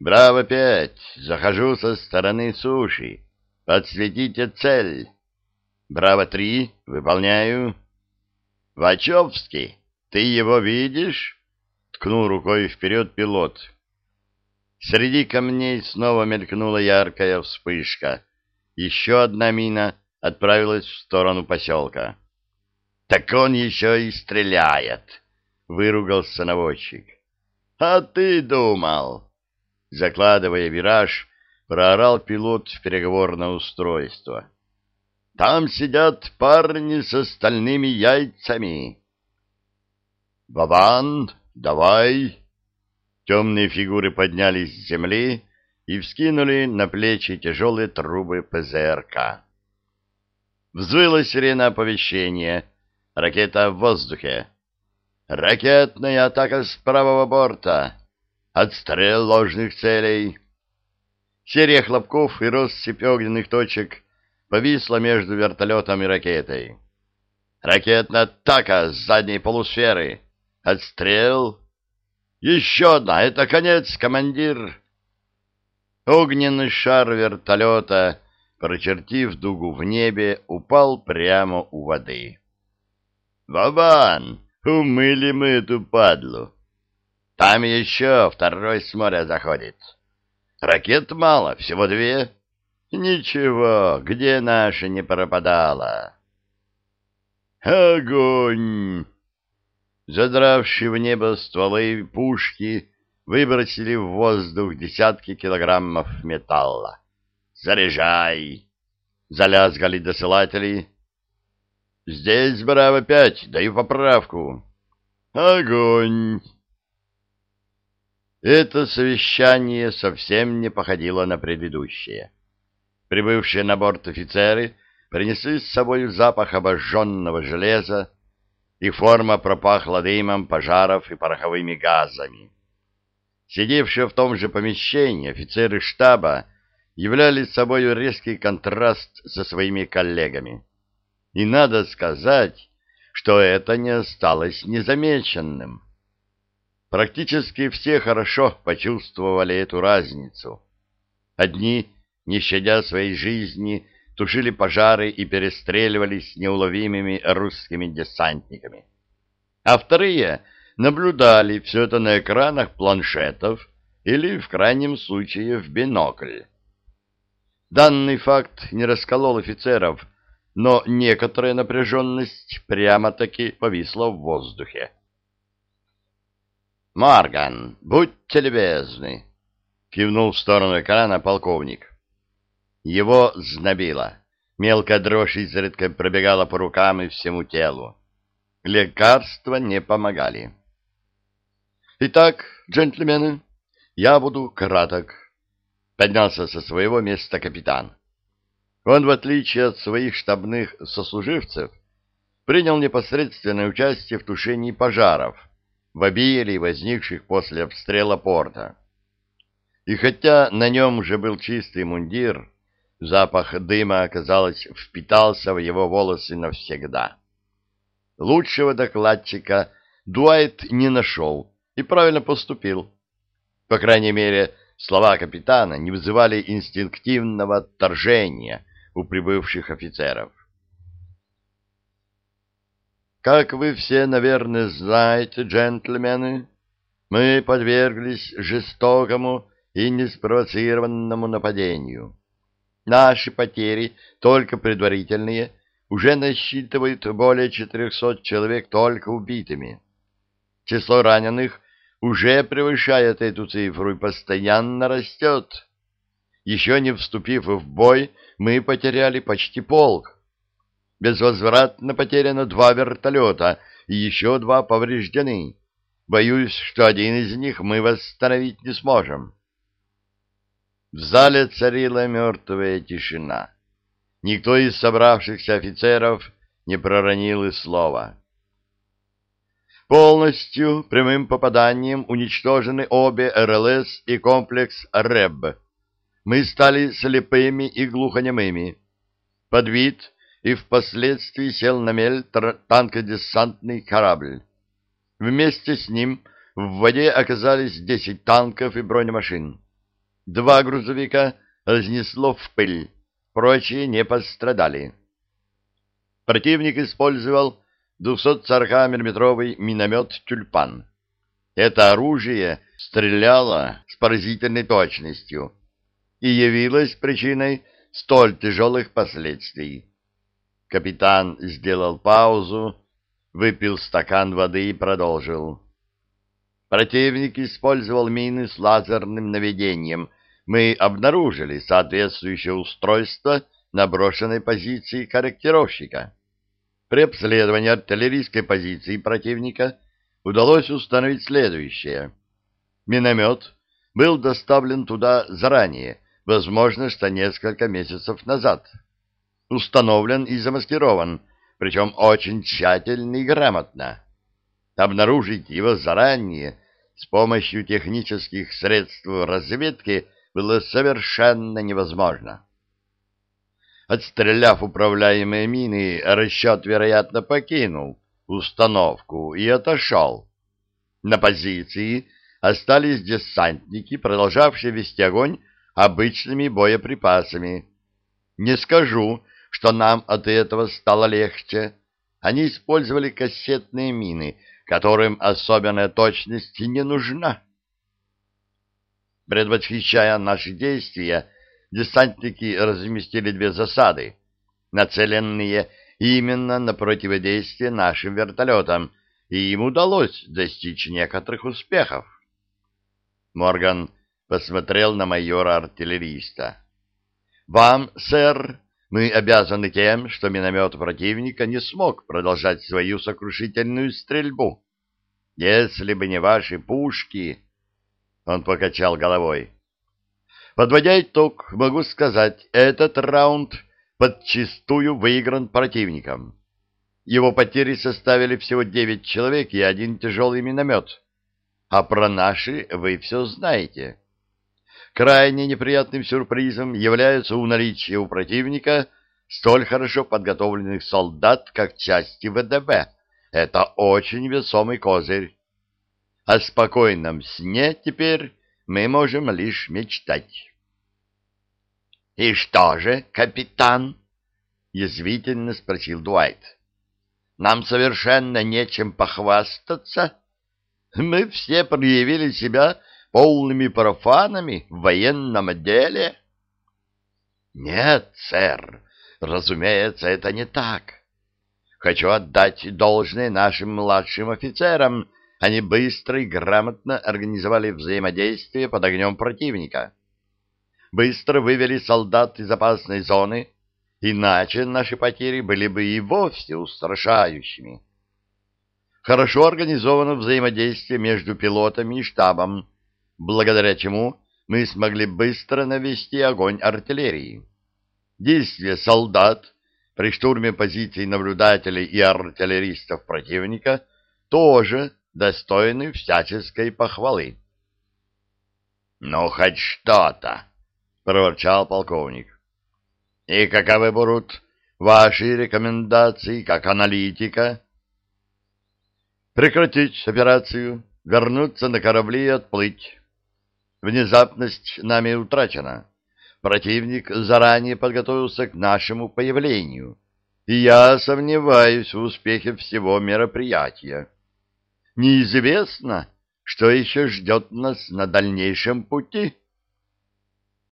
«Браво-5! Захожу со стороны суши. Подсветите цель!» «Браво-3! Выполняю!» «Вачовский, ты его видишь?» — ткнул рукой вперед пилот. Среди камней снова мелькнула яркая вспышка. Еще одна мина отправилась в сторону поселка. «Так он еще и стреляет!» — выругался наводчик. «А ты думал?» Закладывая вираж, проорал пилот в переговорное устройство. «Там сидят парни с остальными яйцами!» «Бабан, давай!» Темные фигуры поднялись с земли и вскинули на плечи тяжелые трубы ПЗРК. Взвыла сирена оповещения. Ракета в воздухе. Ракетная атака с правого борта. Отстрел ложных целей. Серия хлопков и россыпь огненных точек повисла между вертолетом и ракетой. Ракетная атака с задней полусферы. Отстрел. Еще одна. Это конец, командир. Огненный шар вертолета, прочертив дугу в небе, упал прямо у воды. «Вован, умыли мы эту падлу!» Там еще второй с моря заходит. Ракет мало, всего две. Ничего, где наша не пропадала? Огонь! Задравшие в небо стволы пушки выбросили в воздух десятки килограммов металла. «Заряжай!» — залязгали досылатели. «Здесь, Браво-5, даю поправку». «Огонь!» Это совещание совсем не походило на предыдущее. Прибывшие на борт офицеры принесли с собой запах обожженного железа, их форма пропахла дымом пожаров и пороховыми газами. Сидевшие в том же помещении офицеры штаба являли собой резкий контраст со своими коллегами. И надо сказать, что это не осталось незамеченным. Практически все хорошо почувствовали эту разницу. Одни, не щадя своей жизни, тушили пожары и перестреливались неуловимыми русскими десантниками. А вторые наблюдали все это на экранах планшетов или, в крайнем случае, в бинокль. Данный факт не расколол офицеров, но некоторая напряженность прямо-таки повисла в воздухе. «Морган, будьте любезны!» — кивнул в сторону экрана полковник. Его знобило. Мелкая дрожь изредка пробегала по рукам и всему телу. Лекарства не помогали. «Итак, джентльмены, я буду краток», — поднялся со своего места капитан. Он, в отличие от своих штабных сослуживцев, принял непосредственное участие в тушении пожаров — в обилии возникших после обстрела порта. И хотя на нем уже был чистый мундир, запах дыма, казалось, впитался в его волосы навсегда. Лучшего докладчика Дуайт не нашел и правильно поступил. По крайней мере, слова капитана не вызывали инстинктивного отторжения у прибывших офицеров. Как вы все, наверное, знаете, джентльмены, мы подверглись жестокому и неспровоцированному нападению. Наши потери, только предварительные, уже насчитывают более 400 человек только убитыми. Число раненых уже превышает эту цифру и постоянно растет. Еще не вступив в бой, мы потеряли почти полк. Безвозвратно потеряно два вертолета, и еще два повреждены. Боюсь, что один из них мы восстановить не сможем. В зале царила мертвая тишина. Никто из собравшихся офицеров не проронил и слова. Полностью прямым попаданием уничтожены обе РЛС и комплекс РЭБ. Мы стали слепыми и глухонемыми. Под вид и впоследствии сел на мель танкодесантный корабль. Вместе с ним в воде оказались десять танков и бронемашин. Два грузовика разнесло в пыль, прочие не пострадали. Противник использовал 240 миллиметровый миномет «Тюльпан». Это оружие стреляло с поразительной точностью и явилось причиной столь тяжелых последствий. Капитан сделал паузу, выпил стакан воды и продолжил. Противник использовал мины с лазерным наведением. Мы обнаружили соответствующее устройство на брошенной позиции корректировщика. При обследовании артиллерийской позиции противника удалось установить следующее. Миномет был доставлен туда заранее, возможно, что несколько месяцев назад. Установлен и замаскирован, причем очень тщательно и грамотно. Обнаружить его заранее с помощью технических средств разведки было совершенно невозможно. Отстреляв управляемые мины, расчет, вероятно, покинул установку и отошел. На позиции остались десантники, продолжавшие вести огонь обычными боеприпасами. Не скажу, что нам от этого стало легче. Они использовали кассетные мины, которым особенная точность не нужна. Предвосхищая наши действия, десантники разместили две засады, нацеленные именно на противодействие нашим вертолетам, и им удалось достичь некоторых успехов. Морган посмотрел на майора-артиллериста. «Вам, сэр, мы обязаны тем, что миномет противника не смог продолжать свою сокрушительную стрельбу. Если бы не ваши пушки...» Он покачал головой. «Подводя итог, могу сказать, этот раунд подчистую выигран противником. Его потери составили всего девять человек и один тяжелый миномет. А про наши вы все знаете. Крайне неприятным сюрпризом является у наличия у противника столь хорошо подготовленных солдат, как части ВДВ. Это очень весомый козырь. О спокойном сне теперь мы можем лишь мечтать. — И что же, капитан? — язвительно спросил Дуайт. — Нам совершенно нечем похвастаться. Мы все проявили себя полными профанами в военном деле? Нет, сэр, разумеется, это не так. Хочу отдать должное нашим младшим офицерам. Они быстро и грамотно организовали взаимодействие под огнем противника. Быстро вывели солдат из опасной зоны, иначе наши потери были бы и вовсе устрашающими. Хорошо организовано взаимодействие между пилотами и штабом, благодаря чему мы смогли быстро навести огонь артиллерии. Действия солдат при штурме позиций наблюдателей и артиллеристов противника тоже достойны всяческой похвалы. — Ну, хоть что-то! — проворчал полковник. — И каковы будут ваши рекомендации как аналитика? — Прекратить операцию, вернуться на корабли и отплыть. Внезапность нами утрачена. Противник заранее подготовился к нашему появлению, и я сомневаюсь в успехе всего мероприятия. Неизвестно, что еще ждет нас на дальнейшем пути.